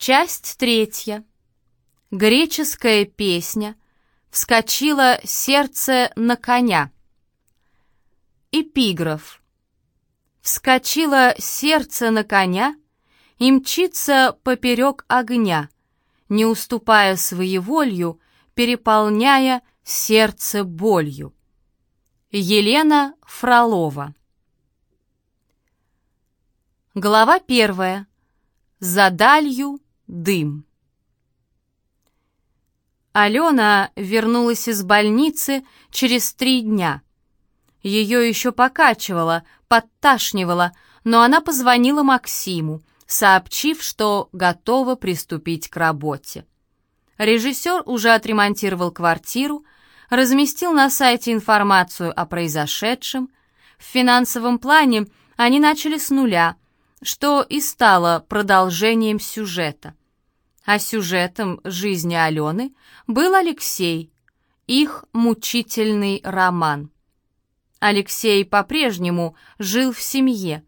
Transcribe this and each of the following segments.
Часть третья. Греческая песня «Вскочило сердце на коня». Эпиграф. «Вскочило сердце на коня и мчится поперек огня, не уступая своеволью, переполняя сердце болью». Елена Фролова. Глава первая. За далью дым. Алена вернулась из больницы через три дня. Ее еще покачивало, подташнивало, но она позвонила Максиму, сообщив, что готова приступить к работе. Режиссер уже отремонтировал квартиру, разместил на сайте информацию о произошедшем. В финансовом плане они начали с нуля, что и стало продолжением сюжета. А сюжетом жизни Алены был Алексей, их мучительный роман. Алексей по-прежнему жил в семье,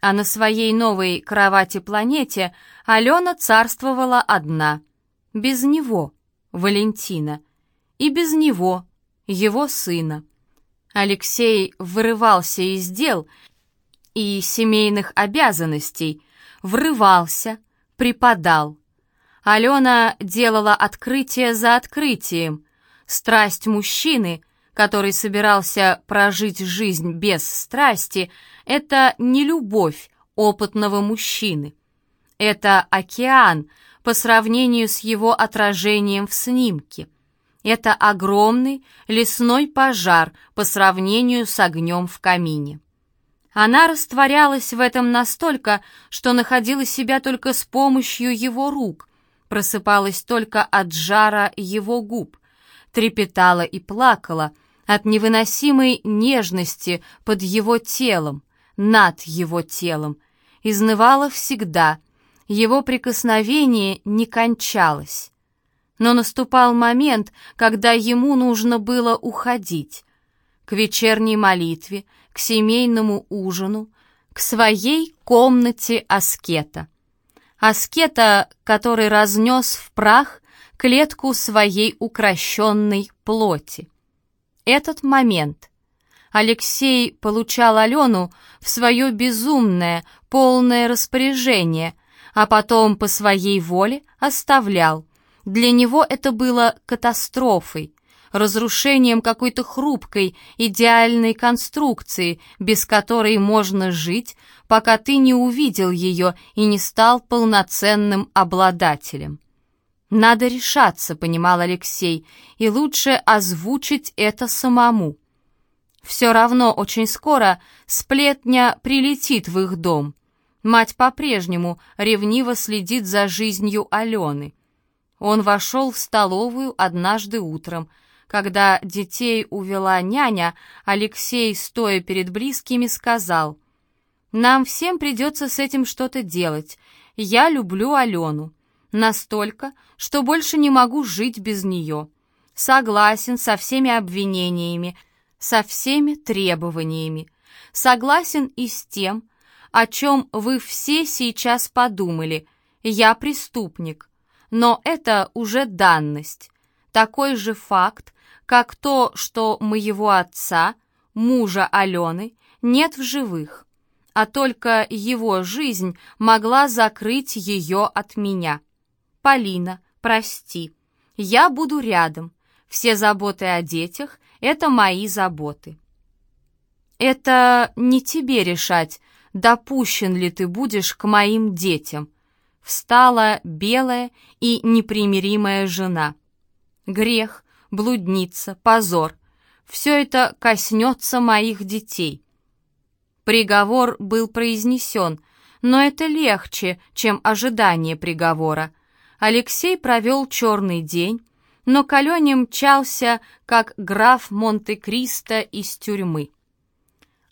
а на своей новой кровати-планете Алена царствовала одна, без него, Валентина, и без него, его сына. Алексей вырывался из дел и семейных обязанностей, врывался, преподал. Алена делала открытие за открытием. Страсть мужчины, который собирался прожить жизнь без страсти, это не любовь опытного мужчины. Это океан по сравнению с его отражением в снимке. Это огромный лесной пожар по сравнению с огнем в камине. Она растворялась в этом настолько, что находила себя только с помощью его рук, просыпалась только от жара его губ, трепетала и плакала от невыносимой нежности под его телом, над его телом, изнывала всегда, его прикосновение не кончалось. Но наступал момент, когда ему нужно было уходить. К вечерней молитве, к семейному ужину, к своей комнате аскета. Аскета, который разнес в прах клетку своей укращенной плоти. Этот момент. Алексей получал Алену в свое безумное, полное распоряжение, а потом по своей воле оставлял. Для него это было катастрофой, разрушением какой-то хрупкой, идеальной конструкции, без которой можно жить, пока ты не увидел ее и не стал полноценным обладателем. «Надо решаться», — понимал Алексей, — «и лучше озвучить это самому». Все равно очень скоро сплетня прилетит в их дом. Мать по-прежнему ревниво следит за жизнью Алены. Он вошел в столовую однажды утром — когда детей увела няня, Алексей, стоя перед близкими, сказал, «Нам всем придется с этим что-то делать. Я люблю Алену. Настолько, что больше не могу жить без нее. Согласен со всеми обвинениями, со всеми требованиями. Согласен и с тем, о чем вы все сейчас подумали. Я преступник. Но это уже данность. Такой же факт, как то, что моего отца, мужа Алены, нет в живых, а только его жизнь могла закрыть ее от меня. Полина, прости, я буду рядом. Все заботы о детях — это мои заботы. Это не тебе решать, допущен ли ты будешь к моим детям. Встала белая и непримиримая жена. Грех, блудница, позор. Все это коснется моих детей. Приговор был произнесен, но это легче, чем ожидание приговора. Алексей провел черный день, но к Алене мчался, как граф Монте-Кристо из тюрьмы.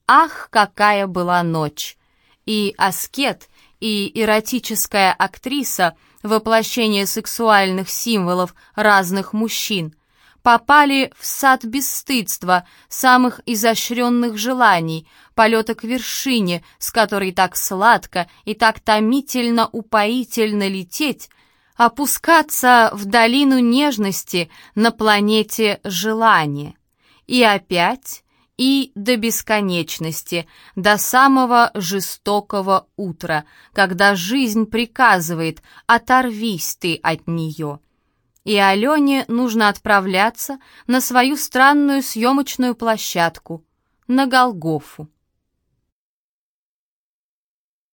Ах, какая была ночь! И аскет, и эротическая актриса, воплощение сексуальных символов разных мужчин — попали в сад бесстыдства, самых изощренных желаний, полета к вершине, с которой так сладко и так томительно упоительно лететь, опускаться в долину нежности на планете желания. И опять, и до бесконечности, до самого жестокого утра, когда жизнь приказывает «оторвись ты от нее». И Алене нужно отправляться на свою странную съемочную площадку, на Голгофу.